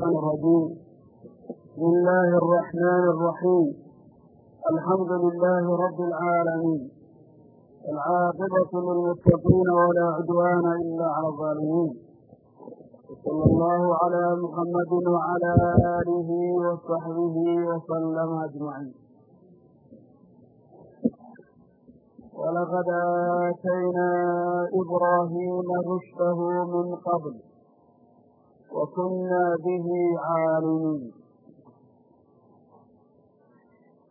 الشيطان الرجيم بسم الله الرحمن الرحيم الحمد لله رب العالمين العاقبة للمتقين ولا عدوان إلا على الظالمين وصلى الله على محمد وعلى آله وصحبه وسلم أجمعين ولقد آتينا إبراهيم رشده من قبل وكنا به عاaliمين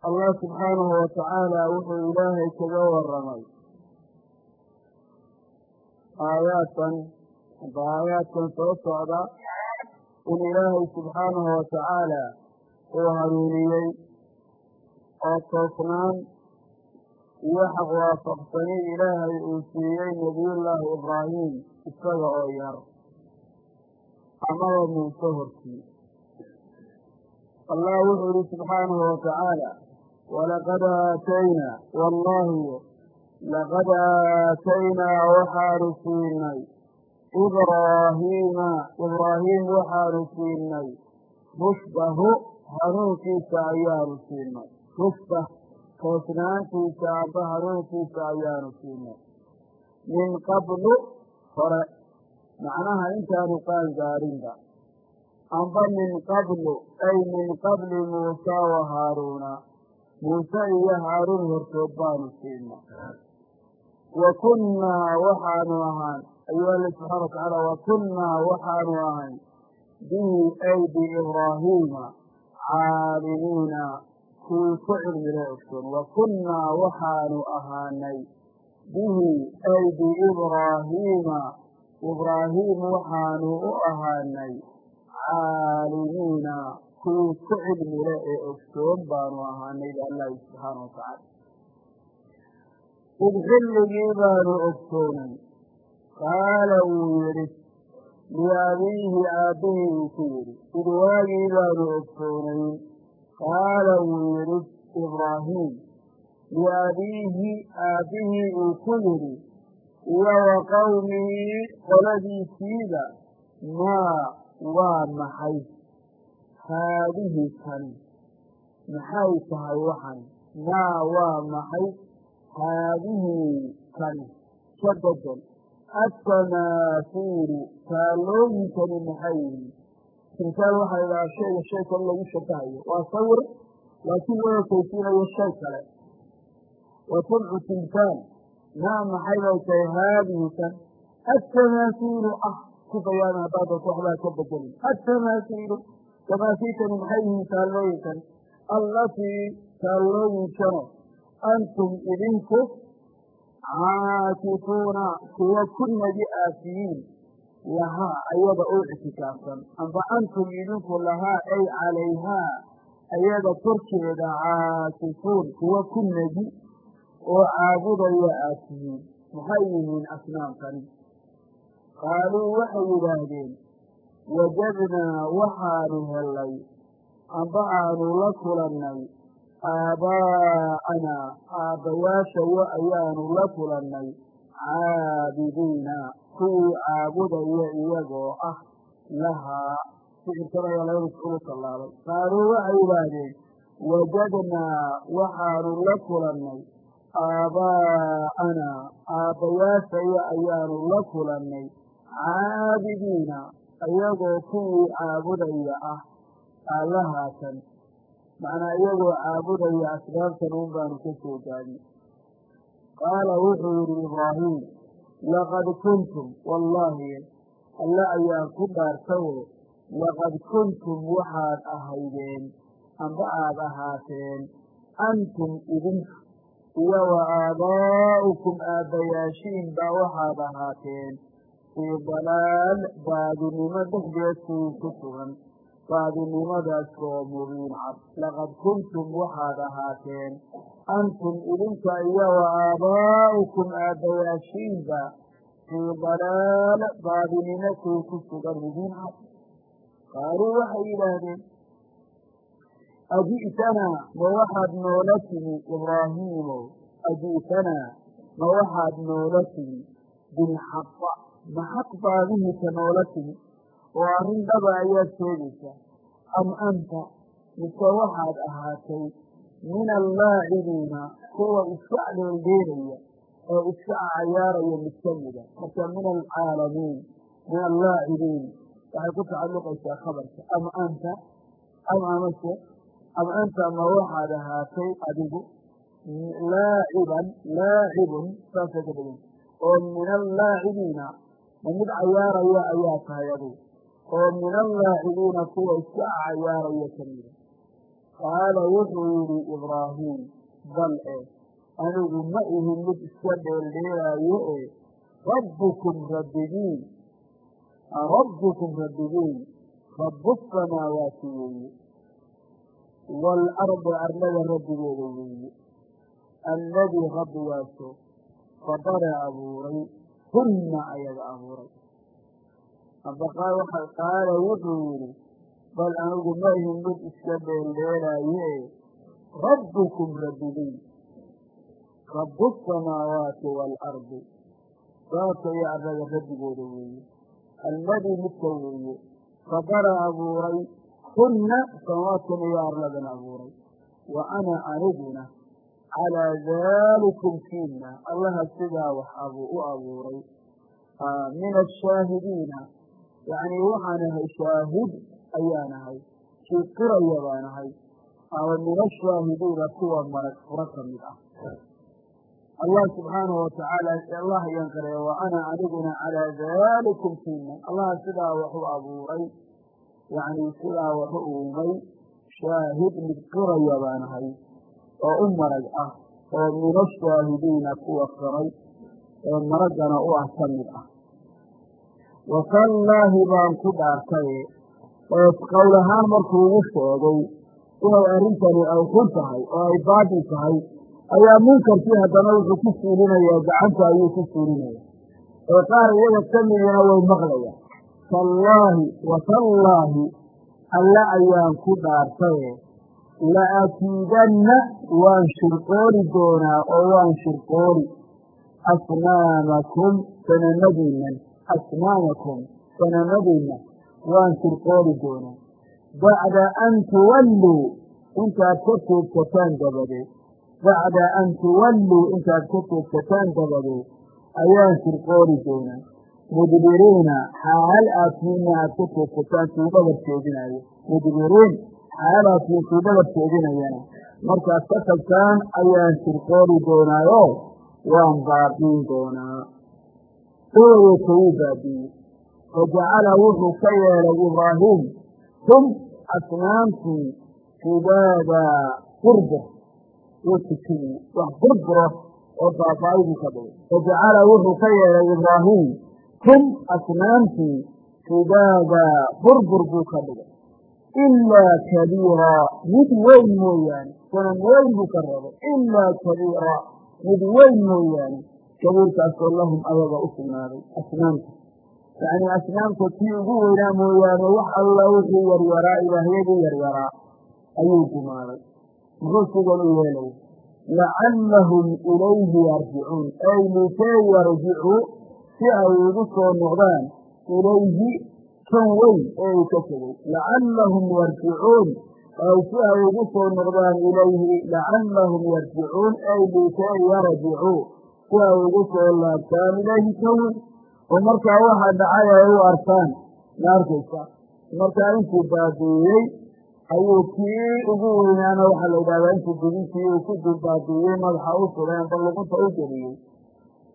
allah subxaanahu watacaala wuxuu ilaahay kaga waramay aayaadkan aba aayaadkan soo socda in ilaahay subxaanahu watacaala uu hanuuniyey oo toosnaan iyo xaq waafaqsani ilaahay uu siiyey nebiyullaahi ibraahim isaga oo yar amaba muuse hortii allah wuxuu yihi subxaanahu watacaala walaqad aataynaa wallahi laqad aataynaa waxaanu siinay. Ibraahiima ibraahim waxaanu siinay. Rushdahu hanuunkiisa ayaanu siinay. Rushdah toosnaantiisa amba hanuunkiisa ayaanu siinay. Min qablu hore macnaha intaanu qaan gaarinba. Amba min qablu ay min qabli muusa wa haaruuna muuse iyo haaruun hortood baanu siina wa kunnaa waxaanu ahaan ayuu alla subxana watacaala wa kunnaa waxaanu ahayn. Bihi ay biibraahiima caalimiina kuwii ku cilmilo ogsoon. Wa kunnaa waxaanu ahaanay. Bihi ay biibraahiima ibraahim waxaanu u ahaanay caalimiina kuwii ku cilmile ee ogsoon baanu ahaanay ba allahi subxaana watacaala id xilligii baanu ogsoonay qaala wuu yidhi liabiihi aabbihii uu ku yidhi id waagii baanu ogsoonayn qaala wuu yidhi ibraahim liabiihi aabbihii uu ku yidhi iyo wa qowmihii qoladiisiida. Maa waa maxay? Haadihi tani maxay tahay waxan? Maa waa maxay? Haadihii tani ka bedel atamaasiilu taalooyinkani maxay? Yihin timsaal waxaa idhaha shayga shay kale lagu shabahayo waa sawir laakiin loo ekaysiinayo shay kale. Wa tabcu timsaal maa maxay bay tahay haadihi tan atamaasiilu ah. Ku bayaana haddaad doonto waxbaa ka bedelin atamaasiilu tamaasiilkani maxay yihiin taallooyinkan allatii taallooyinkano antum idinku caakifuuna kuwa ku nagi aafiyiin lahaa ayada u ictikaafsan. Amba antum idinku lahaa ay calayhaa ayada korkeeda caakifuun kuwa ku nagi oo caabudaya aafiyiin maxay yihiin asnaamkani qaaluu waxay yidhaahdeen wajadnaa waxaanu helay amba aanu la kulannay aabaa'anaa aabbayaashayo ayaanu la kulannay caabidiina kuwii caabudaya iyagoo ah lahaa. Ficilkan ayaa mafcuulu tallaabay qaaluu waxay yidhaahdeen wajadnaa waxaanu la kulannay aabaa'anaa aabbayaashayo ayaanu la kulannay. Caabidiina iyagoo kuwii caabudaya ah allahaatan macnaa iyagoo caabudaya asbaabtan un baanu ka soo gaadnay qaala wuxuu yidhi ibraahim laqad kuntum wallaahi alle ayaa ku dhaartaye laqad kuntum waxaad ahaydeen amba aada ahaateen antum idinku iyo wa aabaa'ukum aabbayaashiin baa waxaad ahaateen fii dalaal baadinimo dhexdeed kuwii ku sugan baadinimadaas oo mubiin cad. Laqad kuntum waxaad ahaateen antum idinka iyo wa aabaa'ukum aabbayaashiinba fii dalaal baadinimo kuwii ku sugan mubiin cad. Qaaluu waxay yidhaahdeen aji'tanaa ma waxaad noola timi ibraahiimow aji'tanaa ma waxaad noola timi bilxaqa. Ma xaq baadihii ka noola timi? Oo arrin dhaba ayaad sheegaysaa. Am anta mise waxaad ahaatay min allaacibiina kuwa iska dheeldheelaya oo iska cayaaraya mid ka mida marka min alcaalamiin min allaacibiin waxay ku tacalluqaysaa khabarka. Am anta am amase am anta ma waxaad ahaatay adigu laaciban laacibun saasay ka dhiganta oo min allaacibiina ma mid cayaaraya ayaa tahay adigu. Oo min allaacibiina kuwa iska cayaaraya ka mida qaala wuxuu yidhi ibraahiim bal e anigu ma ihi mid iska dheeldheelaayo e rabbukum rabbigiin rabbukum rabbigiin rabu samaawaati weeye waalardi arlada rabbigeeda weeye alladii rabbigaaso fadara abuuray hunna ayaga abuuray qaala wuxuu yidhi bal anigu ma ihin mid iska dheeldheelaayo e rabbukum rabbigiin rabu asamaawaati waalardi saaka iyo arlada rabbigooda weeye alladii midka weeye fadara abuuray hunna samaawaadkan iyo arladan abuuray wa ana aniguna calaa daalikum kiina allaha sidaa wax u abuuray min ashaahidiina yacnii waxaan ahay shaahid ayaan ahay kii qiraya baan ahay ama min ashaahidiina kuwa marag furo ka mid ah allah subxaanahu watacaala allah ayaan qiraya wa ana aniguna calaa daalikum kiina allaha sidaa wax u abuuray yacnii sidaa wax u uumay shaahid mid qiraya baan ahay oo u marag ah oo min ashaahidiina kuwa qiray ee maraggana u ah ka mid ah. Watallaahi baan ku dhaartaye oo qowl ahaan markuu ugu sheegay inay arrintani ay xun tahay oo ay baadil tahay ayaa munkarkii haddana wuxuu ku suulinayaa gacanta ayuu ku suulinaya ee qaar iyaga ka midina way maqlayaan tallaahi watallaahi alle ayaan ku dhaartaye la akiidanna waan shirqooli doonaa oo waan shirqooli asnaamakum sanamadiinnan asnaamakum sanamadiinna waan shirqooli doonaa. Bacda an tuwalluu intaad ka toogsataan dabadeed bacda an tuwalluu intaad ka toogsataan dabadeed ayaan shirqooli doonaa mudbiriina xaal aadtiinna aad ka toogsataan kii dhabar jeedinaayo mudbiriin xaal aadtiin kii dhabar jeedinayana markaad ka tagtaan ayaan shirqooli doonaayo waan baabiin doonaa dabadeedka wuu baabiiyey fajacala wuxuu ka yeelay ibraahiim hum asnaamtii fidaada burbur wuu tukiye wax oo wuxuu ka yeelay ibraahiim hum asnaamtii fidaada burbur buu ka dhigay. Ilaa kabiira mid weyn mooyaane. Sanam weyn buu ka reebay ilaa kabiira mid weyn mooyaane. Kabiirkaasoo lahum ayaga u sugnaaday. Asnaamta yacnii asnaamta kii ugu weynaa mooyaane wax alla wixii yaryaraa ilaahyadii yaryaraa ayuu gumaaday muxuu sidan u yeelaya lacallahum ilayhi yarjicuun. Ay likay yarjicuu si ay ugu soo noqdaan ilayhi kan weyn ee uu ka tegey lacallahum yarjicuun ay si ay ugu soo noqdaan ilayhi lacallahum yarjicuun ay likay yarjicuu si ay ugu soo laabtaan ilayhi kan weyn. Oo markaa waxa dhacay ay u arkaan ma arkaysa markaa intuu baabiiyey ayuu kii ugu weynaana waxaa la yidhahdaa intuu gudintii uu ku dulbaabiiyey madaxa u sugay amba u geliyey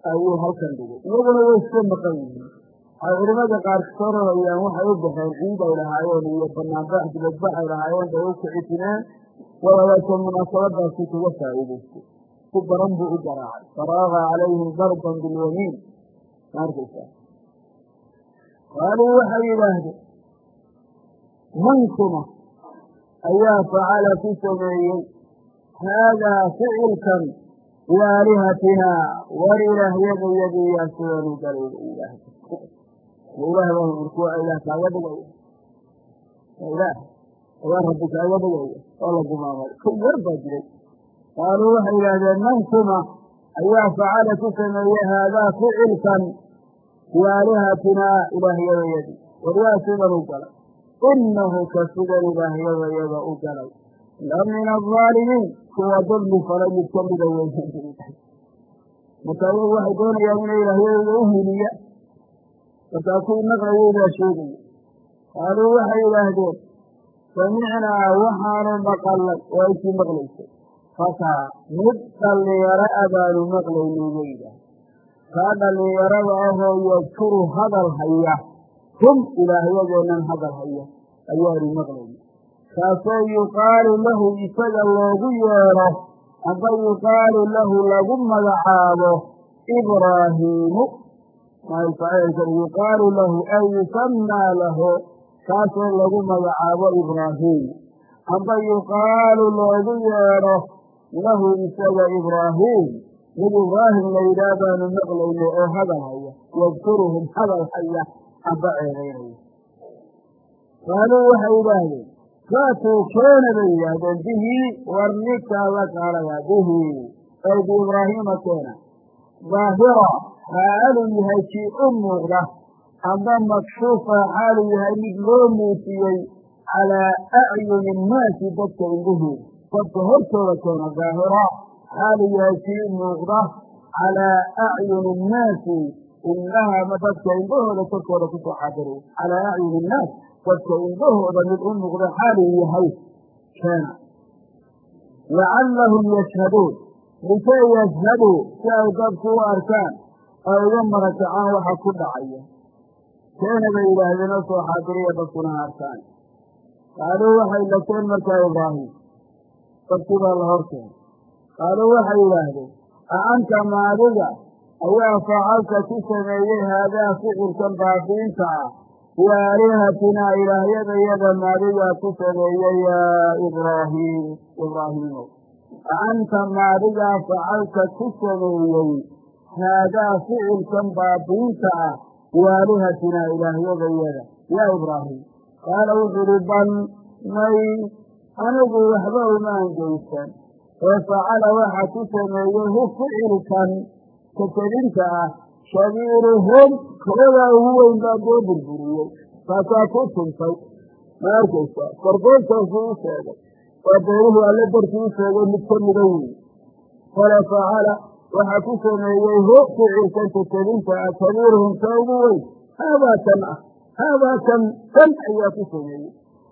ayuu halkan dhigay iyaguna way iska maqan yihiin. Waxay culimada qaar ka soo rorayaan waxay u baxeen ciid ay lahaayeen iyo banaanbax dibadbax ay lahaayeen bay u kicitineen walaalaasha munaasabadaasi kaga faa'iidaystay si baran buu u garaacay. Faraaga calayhim darban bilyamiin ma arkaysaa qaaluu waxay yidhaahdeen mankuma ayaa facala ku sameeyey haadaa ficilkan biaalihatinaa war ilaahyada yadii yaa sidanu galayda ilaah ilaah baa urkuwa ilaah kaaga dhigaya ilaah ayaa rabbi kaaga dhigaya oo la gumaamay ku yar baa jiray qaaluu waxay yidhaahdeen mankuma ayaa facala ku sameeyey haadaa ficilkan biaalihatinaa ilaahyada yadii waryaa sidan u galay inahu ka sidan ilaahyada yada u galay la min alظaalimiin kuwa dulmi falay mid ka mida weeyaan marka ayagu waxay doonayaan inay ilaahyadooda u hiliya markaasuu naqlayay baa sheegaya qaaluu waxay idhaahdeen samicnaa waxaanu maqalnay oo aysii maqlaysay fataa mid dhallinyaro a baanu maqlaynay bay yidhaah kaa dhallinyarada ahoo yadkuru hadal haya hum ilaahyadeennan hadal haya ayaanu maqlaynay kaasoo yuqaalu lahu isaga loogu yeedho amba yuqaalu lahu lagu magacaabo ibraahiimu. Yuqaalu lahu ay yusamaa lahu kaasoo lagu magacaabo ibraahiim. Amba yuqaalu loogu yeedho lahu isaga ibraahiim. Mid ibraahim la yidhaah baanu maqlaynay oo hadal haya yadkuruhum hadal haya amba ceedaynaya qaaluu waxay yidhaahdeen faatuu keena bay yidhaahdeen bihi war ninkaa la kaalaya bihi ay biibraahiima keena daahira xaaluu yahay kii u muuqda amba makshuufa xaaluu yahay mid loo muusiyey calaa acyuni innaasi dadka indhahooda dadka hortooda keena daahira xaaluu yahay kii muuqda calaa acyuni innaasi indhaha dadka indhahooda korkooda ku soo xaadiray calaa acyuni innaas dadka indhahooda mid u muuqda xaaluu yahay keena lacallahum yashhaduun likay yashhaduu si ay dadku u arkaan ay uga marakacaan waxa ku dhacaya keena bay yidhaahdeen oo soo xaadiriya dadkuna arkaan qaaluu waxay lakeen markaa ibraahim dadkii baa la horkeen qaaluu waxay yidhaahdeen a anta maadiga ayaa facalka ku sameeyey haadaa ficilkan baabiinta ah biaalihatinaa ilaahyadayada maadigaa ku sameeyey yaa ibraahiim ibraahiimow a anta maadigaa facalka ku sameeyey haadaa ficilkan baabiinta ah biaalihatinaa ilaahyadayada yaa ibraahim qaala wuxuu uhi bal may anigu waxba umaan geysan ee facala waxa ku sameeyey hu ficilkan kakedinta ah shabiiruhum koodaa ugu weyn baa dee burburiyey. Kaasaa ku tuntay. Ma arkaysa kordoontaasuu u sheegay. Waa beerihii alle darkii u sheegay mid ka mida weyi fala facala waxa ku sameeyey hu ficilkan kakedinta ah. Kabiiruhum ka ugu weyn. Haadaa kan ah. Haadaa kan kan ayaa ku sameeyey.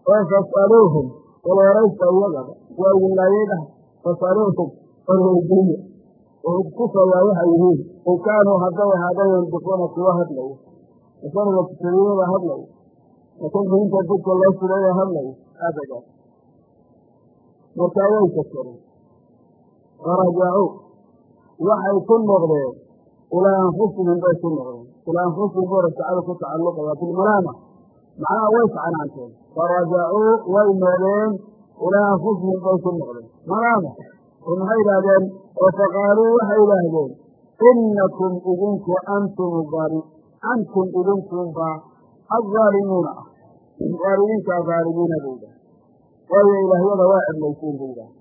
Oo fasaluuhum walooraysta iyagaba waa wilaayay dhah orweydiiya kusayaa waxay yihiin in kaanuu hadday ahaada yandiquuna kuwa hadlaya isaniga tusadiyada hadlaya akolka inta dadka loo sudaya hadlaya abadan. Markaa way kakareen farajacuu waxay ku noqdeen ilaa anfusihim bay ku noqdeen. Ilaa anfusihim buu rajacada ku tacalluqaya bilmalaama macnaha way iscanaanteen farajacuu way noqdeen ilaa anfusihim bay ku noqdeen. Malaama oo maxay idhahdeen oo faqaaluu waxay idhaahdeen inakum idinku antum antum idinkunba adzaalimuuna ah. Waar idinkaa dhaalimiina bay idhaah waayo ilaahyada waa ceblaysiin bay idhaah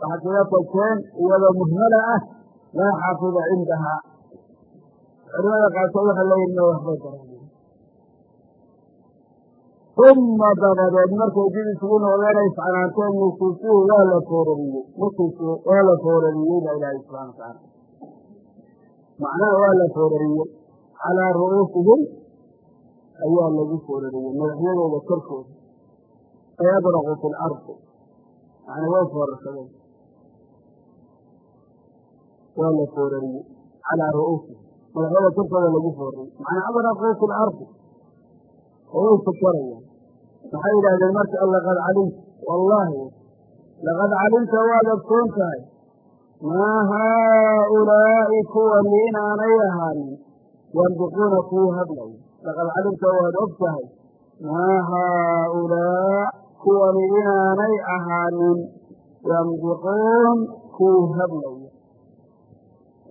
waxaad kaga tagteen iyadoo muhmala ah laa xaafida cindahaa. Culimada qaarkood waxay leeyihiin ma waxbay daraanen uma dabadeed markay dib isugu noqdeen ay iscanaanteen nukusuhu waa la foorariyey nukusu waa la foorariyey baa ilaahay subxana watacaala macnaha waa la foorariyey calaa ru'uusihim ayaa lagu foorariyey madaxyadooda korkooda. Ay adraqu fi lardi yani way foorarsadeen waa la foorariyey calaa ru'uusihim. Madaxyada korkooda lagu foorariyey macnaa adraqu fi lardi oo way maxay yidhahdeen marka laqad calimta. Wallaahi laqad calimta waad ogsoon tahay. Maa haaulaa'i kuwani inaanay ahaanin yandiquuna kuwii hadlaya laqad calimta waad og tahay. Maa haaulaa kuwani inaanay ahaanin yandiquun kuwii hadlaya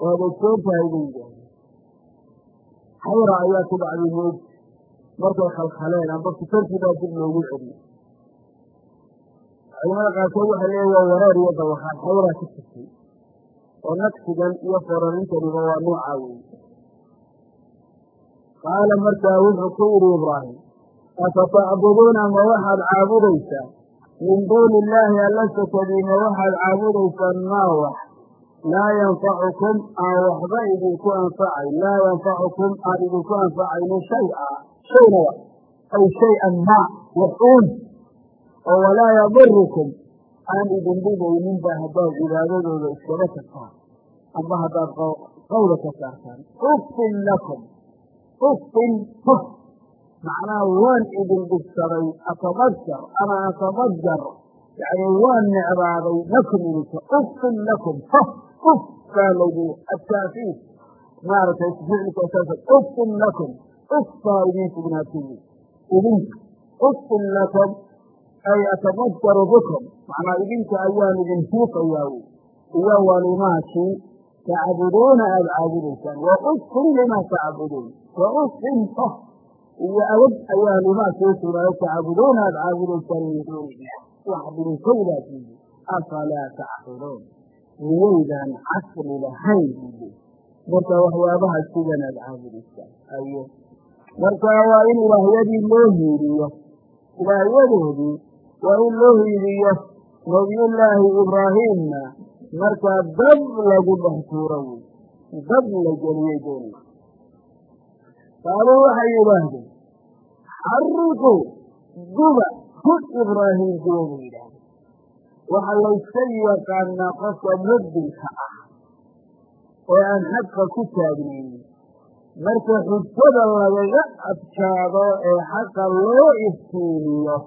waad ogsoon tahay bay yidhahdeen xayra ayaa ku dhacday moog markay khalkhaleen amba fitarkii dib loogu celiyey culamada qaarkood waxay leeyihiin waa wareer iyo dawakhaan xayraa ka jirtay oo naqsigan iyo forarintaniba waa noocaa weeye qaala markaa wuxuu ku yidhi ibraahim afatacbuduuna ma waxaad caabudaysaa? Min duuni illaahi alla sakadii ma waxaad caabudaysaan maa wax? Laa yanfacukum aan waxba idinku anfacay. Laa yanfacukum aan idinku anfacaynin shay-a shayna wa ay shay-an maa wax-uun oo walaa yadurukum aan idin dhigayninba haddaad cibaadadooda iskaba tagtaan amba haddaad qawda ka saartaan uffin lakum uffin huf macnaha waan idin dhibsaday atadajar ama atadajar yani waan necbaaday lakum idinka uffin lakum huf uf baa laydi ataafiif maaragtay ficilka saasa uffin lakum uf baa idin sugnaatay idinka uffin lakum ay atadajaru bikum macnaa idinka ayaan idin hiiqayaa wy iyo walimaakii tacbuduuna aada caabudaysaan wa ufin lima tacbuduun wa ufin hof iyo awad ayaa limaa soo sugnaayo tacbuduuna aada caabudaysaan min duuni illah wax dhinkaydaasiiyi afalaa tacqiluun miyaydaan caqli lahayn marka waxyaabaha sidan aada caabudaysaan ayo marka waa in ilaahyadii loo hiiriyo ilaahyadoodii waa in loo hiiriyo nabiyullaahi ibraahimna. Markaa dab lagu dhex tuuro wey dab la geliyey doonay qaaluu waxay yidhaahdeen xariqu guba hud ibraahim guba bay yidhaahdeen waxaa layska yaqaanaa qofka mubdilka ah oo aan xaqa ku taagnaynin marka xujada lagaga adkaado ee xaqa loo iftiimiyo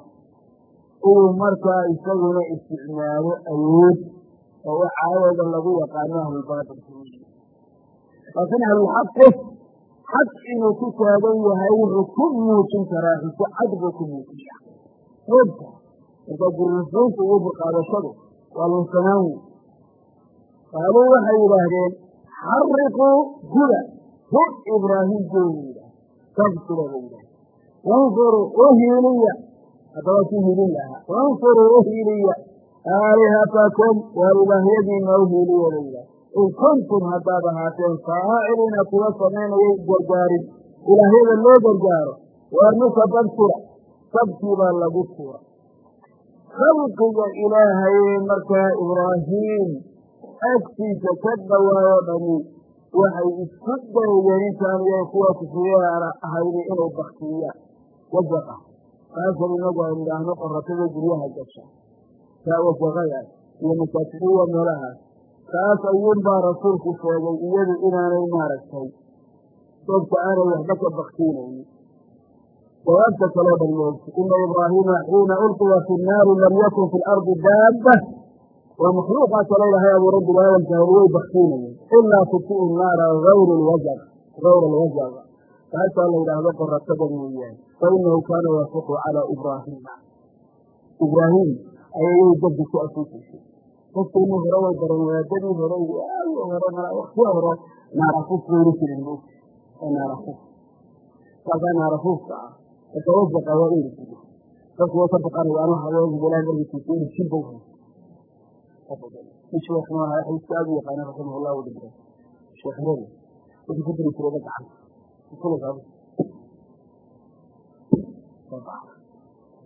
inuu markaa isaguna isticmaalo awood oo caadooda lagu yaqaano ahlulbaatilka laakiin ahlulxaqi xaq inuu ku taagan yahay wuxuu ku muujin karaa xujo cad buu ku muujiya oogta marka gurrufuunta iyo buqaadashadu waa lunsanaan wey qaaluu waxay yidhaahdeen xariquu guda hu ibraahim sabsida bay yidhaah wanfuruu u hiiliya haddaba ku hilin lahaa. Wanfuruu u hiiliya aalihatakum waa ilaahyadiina u hiiliya yidhaah in kuntum haddaad ahaateen faaciliina kuwa samaynayay gargaarin. Ilaahyada loo gargaaro waarnuka dabsura sabkii baa lagu tuura. Khalqiga ilaahay markaa ibraahiim agtiisa ka dhawaayo dhami waxay isku dayeen intaan iyo kuwa kufriyaana ahaydi inay baktiyaan wajaqa taasoo inagu aynu idhaahno qoratada guryaha gasha. Taa wajaqadaas iyo masaajidiya meelahaas taas ayuunbaa rasuulku sheegay iyadu inaanay maaragtay. Doobka aanay waxba ka baktiinaynin jawaabta kaloo dhan ina ibraahiima xiina ulqiya fi nnaari lam yakun fi lardi daaba waa makhluuqaa kale ilahay abuuray binaadamka hori way baktiinayeen ilaa tutiu naara hayr lwajaq hayr alwajaq taasaa la yidhaahdo qoratada mooyaane fa inahu kaana yafiqu calaa ibraahiima ibraahim ayayay dabdi ku asuusaysay dadkiini hore way dareen wadaadadii hore hore waktiya hore naarafuuf wayri jirin mo naarafuuf kaasaa naarafuufka ah. Marka wajaqa waa iri jiri dadku way ka baqanayaan haweenka bilahi markiisa iri jilba sheekh maaha waxay iska aad u yaqaaneen raximah allah u dhintay sheekh rari wuxuu ku diri jiray gacanta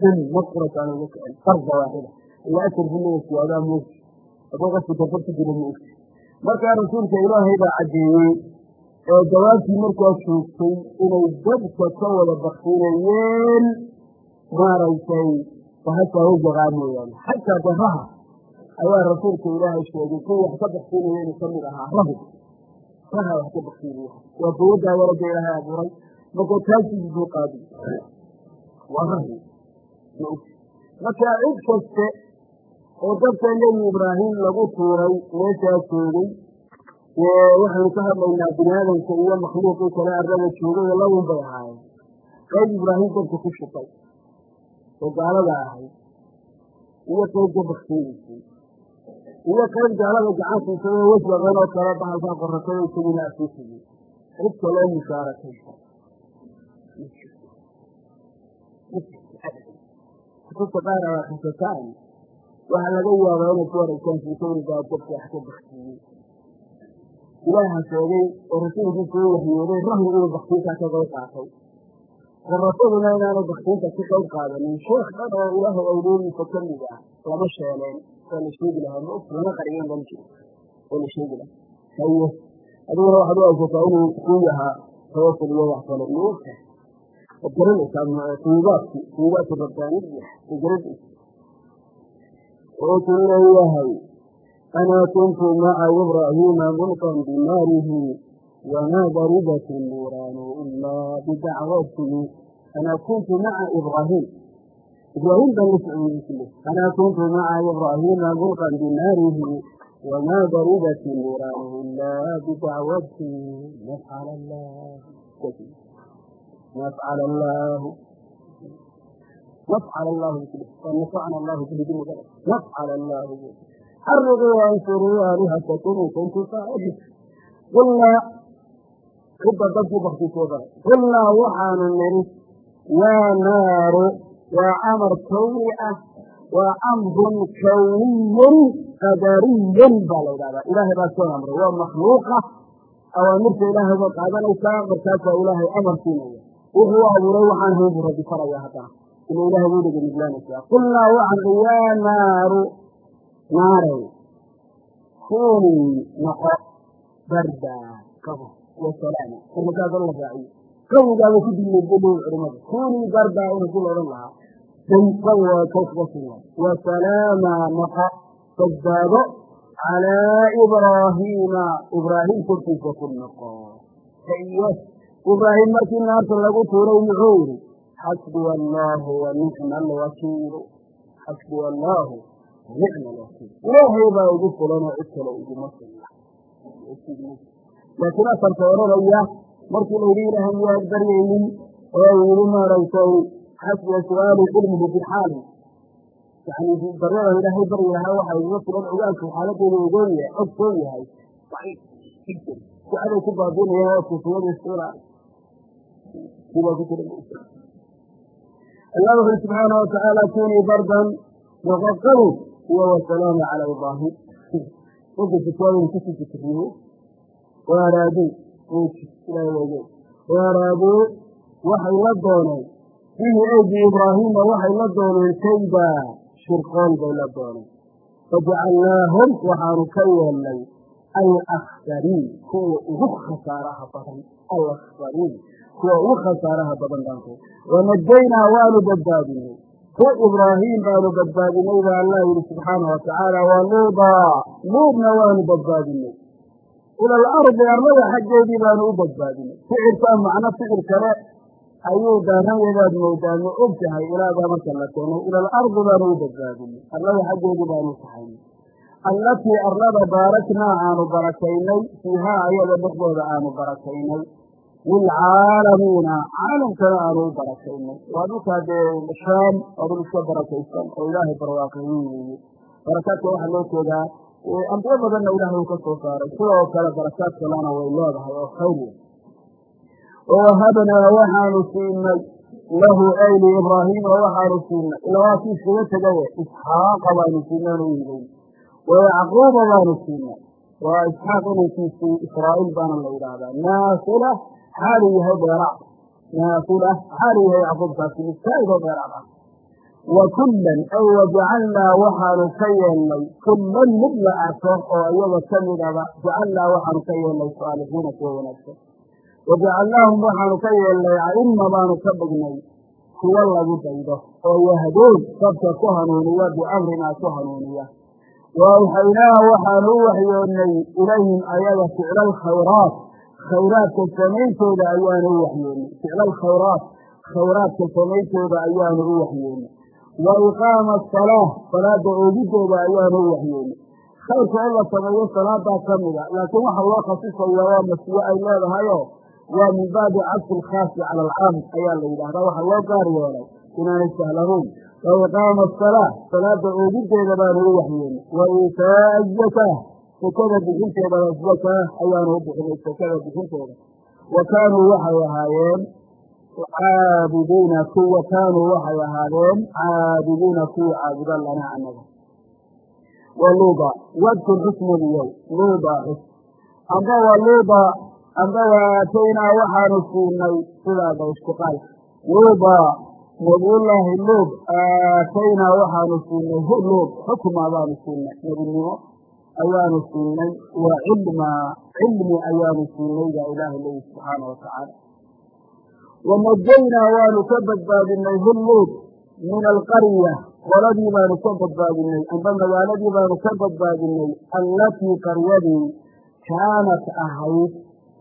dhan maqurataan uga kicin farda waaxida ilaa ashar xilliga siyaadaa moogti hadduu qofku dafar ku jiro ma ogti markaa rasuulka ilaahay baa caddeeyey ee jawaabtii markaa joogtay inay dadka ka wada baktinayeen maaragtay bahashaa wajaqaa mooyaane xataa dafaha ayaa rasuulka ilaahay sheegay kuwii wax ka baktinaya inuu ka mid ahaa rahu raha wax ka baktinaya waa quwaddaa waraga ilaahay abuuray marka taasiisi soo qaadi. Waa rahi. Marka cid kaste oo dadka nebi ibraahim lagu tuuray meeshaa joogay waxaynu ka hadlaynaa bini aadamka iyo makhluuqii kale arrada joogay labun bay ahaayeen. Qayb ibraahim dadka ku shutay oo gaalada ahayd. Iyo qayb ka baktiinaysay iyo qayb gaalada gacantiisa oo waswaqan oo kale bahalkaa qoratada isaguna afuusayay cid kaloo mushaarakaysa kutubta qaar a akrisataan waxaa laga yaabaa inaad ku wareegtaan fiikowrigaa dadka wax ka baktiyey ilaaha sheegay oo rasuulkiisa u waxyooday rahmi inuu baktiinta ka qayb qaatay. Qorafaduna inaanay baktiinta ka qayb qaadanin. Sheekh dhan oo ilaahay awliyadiisa ka mid ah lama sheeleen la sheegi lahaa ma og lama qariyeen baa la jiro oo la sheegi lahaa haye adiguna waxaad u awsataa inuu kuu yahaa tawasul iyo wax kale ma ogta waad garanaysaa maaa tuubaadki tuubaadki rabbaaniyah igradiis wuxuu inuu yahay anaa kuntu maca ibraahiima mulqan bimaarihi wamaa nuuraanu ilaa bidacwatihi anaa kuntu maca ibraahiim ibraahiim baan la socon anaa kuntu maca ibraahiima mulqan binaarihi wamaa daribat niraanuhu illaa bidacwati nafcal allaahu nafcal allaahu nafcal allaahu xarriquu ansuruu aalihatakum in kuntum faaciliin qulnaa cidda dadkii baktisoo baray qulnaa waxaanu nidhi yaa naaru waa amar kowni ah. Waa amrun kowniyun qadariyan baa la ydhahdaa ilaahay baa soo amray. Waa makhluuqa ah. awaamirta ilaahay ba qaadanaysaa. Markaasaa ilaahay amar siinaya wuxuu abuuray waxaan hayn buu rabbi faraya haddana. Ila ilahay buu dhega niglaanaysaa qulnaa waxanu yaa naaru. Naaray. Kuni noqo. Barda kabo. Wasalaama marka saas la raaciyo kawigaaba ku dilmedelo culimada kuunii barda ina ku odhan lahaa. Dankawaakasbasila wasalaama noqo badbaado calaa ibraahiima. Ibraahim korkiisa ku noqo iyo ibraahim markii naarta lagu tuuray muxuu yihi xasbiya allaahu wa nicma alwakiilu. Xasbiya allaahu nicma alwakiil ilaahay baa igu fulanoo cid kale iguma filna laakiin asalka odhanaya markii la yidhi ilaahay miyaad baryaynin oo uu yihi maaragtay xasbiya su'aali cilmihi bilxaali yani baryada ilaahay baryi lahaa waxaa iguma filan ogaalku ogoon yahay og yahay. Ducaday ku baabinaya waa kufiyada istiila sibaa ku jira allah wuxuli subxaana watacaala kunii bardan noqoqabow iyo wasalaama calaa ibraahim marka fatwaadaynu ku sii fikriyo waaraaduu waaraaduu waxay la dooneen. Bihi aydi ibraahiima waxay la dooneen kayda shirqool bay la dooneen. Fajacalnaahum waxaanu ka yeelnay alaksariin kuwa ugu khasaaraha badan alaksariin kuwa ugu khasaaraha badan baanku. Wanajaynaa waanu badbaadinay. Hu ibraahiim baanu badbaadinay baa allah yihi subxaana wa luudaa luudna waanu badbaadinay ila alardi arlada xaggeedii baanu u badbaadinay ficilkaa macno ficil kale ayuu daaranayabaad moodaa ma og tahay ilaadaa marka la keenay ila alardi baanu u badbaadinay arlada xaggeedii baanu saxaynay allatii arlada baaraknaa aanu barakaynay fiihaa ayada dhexdooda aanu barakaynay lilcaalamiina caalamkana aanu u barakaynay waa dhulkaa dee shaam waa dhul iska barakaysan oo ilaahay barwaaqeeyey weeye barakaadka waxaa loo jeedaa ambiyo badanna ilaahay uu ka soo saaray sidoo kale barakaad kalena way leedahay oo khayr wey wawahabnaa waxaanu siinay lahu ayli ibraahiima waxaanu siinay ila waa kii iskaga isxaaqa baanu siinaanu hibayn wayacquuba baanu siinay waa isxaaq inankiisii israa'iil baana la yidhaahdaa naasila xaalu yahay dheerac naasila xaalu yahay yacquubkaasi misaa'idoo dheerac ah wa kullan ay wajacalnaa waxaanu ka yeelnay. Kullan mid la arko oo iyaga ka midaba jacalnaa waxaanu ka yeelnay saalixiina kuwa wanaagsan. Wajacalnaahum waxaanu ka yeelnay a'ima baanu ka dhignay kuwa lagu daydo oo yahdoon dadka ku hanuuniya biamrinaa ku hanuuniya. Wa awxaynaa waxaanu u waxyoonnay ilayhim ayaga ficla alkhayraat khayraadka samayntooda ayaanu u waxyoonnay. Ficla alkhayraat khayraadka samayntooda ayaanu u waxyoonnay wa iqaama asalaa salaada oogidooda ayaanu waxyoonnay khayrka in la sameeyo salaadaa ka mida laakiin waxa loo khasisaya waa masiyo ay leedahayo waa min baabi cadfi alkhaasi cala alcaam ayaa la yidhahdaa waxa loo gaar yeelay inaanay sahlanuun wa iqaama asalaa salaada oogideeda baanu u waxyoonnay wa iitaa'a azakaa sakada bixinteeda azakaa ayaanu u bixinay sakada bixinteeda wa kaanuu waxay ahaayeen caabidiina kuwa kaanuu waxay ahaadeen caabidiina kuwa caabuda lana annaga wa luuda wadkur xusnabiyow luuda xus amba wa luuda amba wa aataynaa waxaanu siinay sidaada ishtiqaalka luuda nabiyullaahi luud aataynaa waxaanu siinay luud xukmaa baanu siinay nebinimo ayaanu siinay wa cilmaa cilmi ayaanu siinay baa ilaahay leeyi subxaana wa tacaala wanajaynaa waanu ka badbaadinay hu luud min alqarya qoladii baanu ka badbaadinay amba magaaladii baanu ka badbaadinay allatii qaryadii kaanat ahayd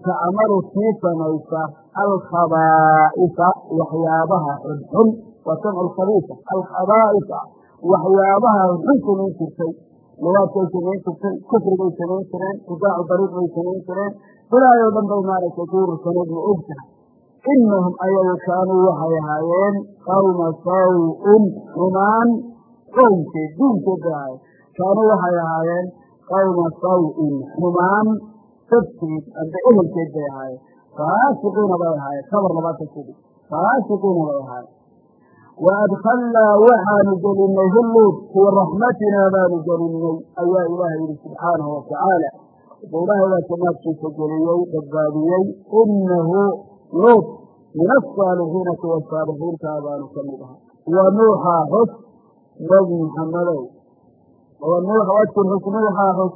tacmalu sii samaysa alkhabaa'isa waxyaabaha xunxun waa samcu alkhabiisa alkhabaa'isa waxyaabaha xun samayn jirtay liwaadkay samayn jirtay kufrigay samayn jireen qidaacu dariiq bay samayn jireen bilaayoo dhan bay maaragtay ku ma og tahay inahum ayagu kaanuu waxay ahaayeen qawma saw-in xumaan qowmkeed diinkeed bay ahaayeen kaanuu waxay ahaayeen qawma saw-in xumaan dadkeed amba ehelkeed bay ahaayeen faasiqiina bay ahaayeen kabar labaad ka sidi faasiqiina bay ahaayeen wa adkhalnaa waxaanu gelinay hulluud fii raxmatinaa baanu gelinay ayaa ilaahay yihi subxaanahu watacaala ade ilaahay baa luud min asaalixiina kuwa saalixiintaa baanu ka mid ahay wa nuuxaa xus nebi muxammadow wa nuux wadkur xus nuuxaa xus.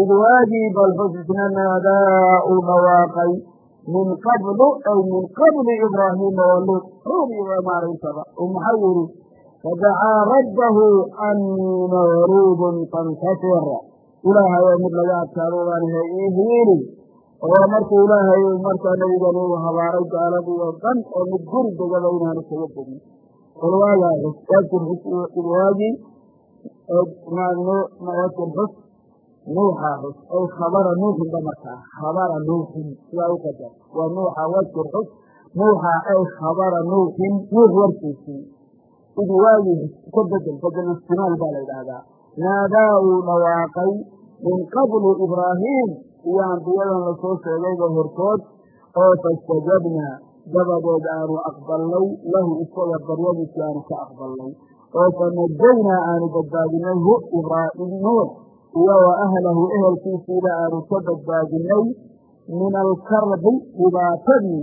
Id waagii bal xusisna naadaa uu dhawaaqay. Min qablu ay min qabli ibraahiima wa luud ruubiga maarintaba u maxau yihi fadacaa rabbahu annii mawruudun fantasir ilaahay oo mid laga adkaado baan he ii oo markuu ilaahay markaa nabigan uu habaaray gaaladii oo dhan oo mid guri degaba inaanu kaga degin qul waagaa xus wadkur xus id waagii wadkur xus nuuxaa xus ay khabara nuuxin ba markaa khabara nuuxin sidaa u qadar waa nuuxa wadkur xus nuuxa ay khabara nuuxin nuux warkiisii. Id waagii ka bedel bedel istimaal baa la yidhaahdaa. Naadaa uu dhawaaqay min qabli ibraahiim iyo ambiyadan la soo sheegayba hortood oo fastajabnaa dabadeed aanu aqbalnay lahu isaga baryadiisii aanu ka aqbalnay. Oo fanajaynaa aanu badbaadinay hu ibraahim iyo wa ahlahu ehelkiisiiba aanu ka badbaadinay min alkarbi dhibaatadii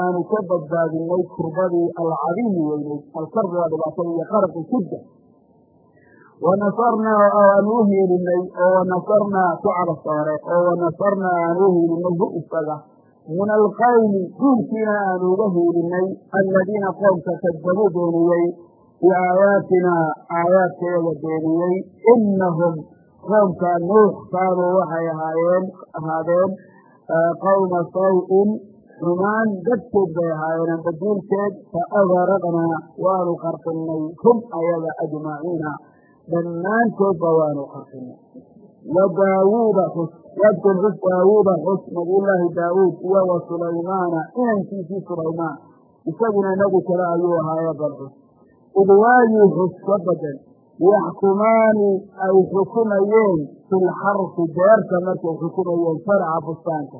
aanu ka badbaadinay kurbadii alcadiimi weyneyd alkarbi waa dhibaatadii iyo qarqi shidda wanasarnaa aanu u hiilinay oo wanasarnaa ku cabasoore oo wanasarnaa aanu u hiilinay hu isaga min alqawmi duulkiina aanu uga hiilinay aladiina qoomka kadabuu beeniyey biaayaatinaa aayaadkeeda beeniyey inahum qoomka nuux kaanuu waxay ahaayeen ahaadeen qawma saw-in xumaan dadkeed bay ahaayeen amba duulkeed fa agaraqnaa waanu qarqinay hum ayaga ajmaciina dhammaantoodba waanu qarqinay wa daawuuda xus wadkur xus daawuuda xus nabiyullaahi daawuud iyo wa sulaymaana inankiisii sulaymaan. Isaguna nebi kale ayuu ahaaye bal xus id waagii xus ka badan yaxkumaani ay xukumayeen filxarfi beerta markay xukumayeen sharca bustaanka.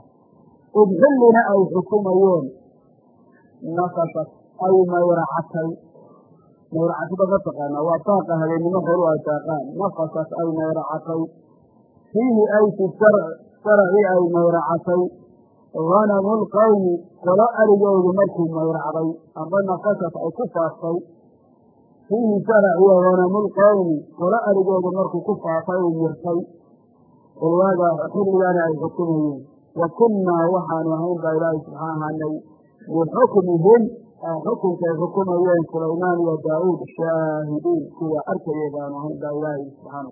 Id xillina ay xukumayeen nafasat ay mayracatay mayracatida ma taqaanaa waa taaqa habeennimo horu ay taaqaan. Nafasat ay mayracatay fiihi ay fi sharci ay mayracatay hanamu lqawmi qolo arigoodu markuu mayracday amba nafasat ay ku faaftay. Fiihi sharciyo hanamulqawmi qolo arigoodu markuu ku faafay uu mirtay qolwaaga xilligaana ay xukumayeen. Wa kunnaa waxaanu ahayn baa ilaahay subxaan ahaanay bixukmihim xukunkay xukumayeen sulaymaan iyo daawuud shaahidiin kuwa arkaya baanu ahayn baa ilaahay subxaana